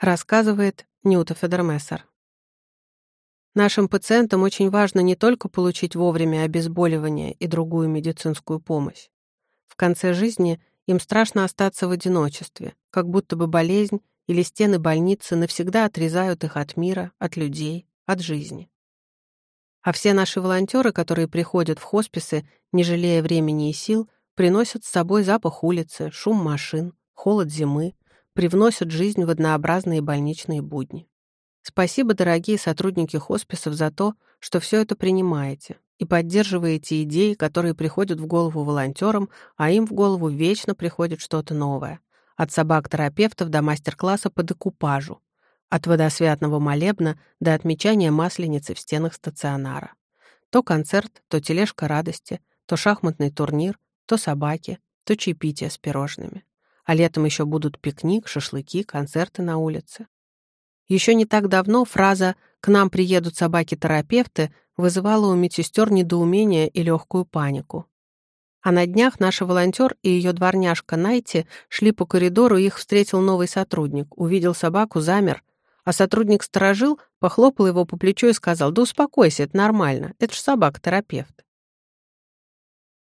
Рассказывает Нюта Федермессер. Нашим пациентам очень важно не только получить вовремя обезболивание и другую медицинскую помощь. В конце жизни им страшно остаться в одиночестве, как будто бы болезнь или стены больницы навсегда отрезают их от мира, от людей, от жизни. А все наши волонтеры, которые приходят в хосписы, не жалея времени и сил, приносят с собой запах улицы, шум машин, холод зимы, привносят жизнь в однообразные больничные будни. Спасибо, дорогие сотрудники хосписов, за то, что все это принимаете и поддерживаете идеи, которые приходят в голову волонтерам, а им в голову вечно приходит что-то новое. От собак-терапевтов до мастер-класса по декупажу. От водосвятного молебна до отмечания масленицы в стенах стационара. То концерт, то тележка радости, то шахматный турнир, то собаки, то чаепитие с пирожными. А летом еще будут пикник, шашлыки, концерты на улице. Еще не так давно фраза «к нам приедут собаки-терапевты» вызывала у медсестер недоумение и легкую панику. А на днях наша волонтер и ее дворняжка Найти шли по коридору, их встретил новый сотрудник, увидел собаку, замер, а сотрудник сторожил, похлопал его по плечу и сказал «Да успокойся, это нормально, это ж собака-терапевт».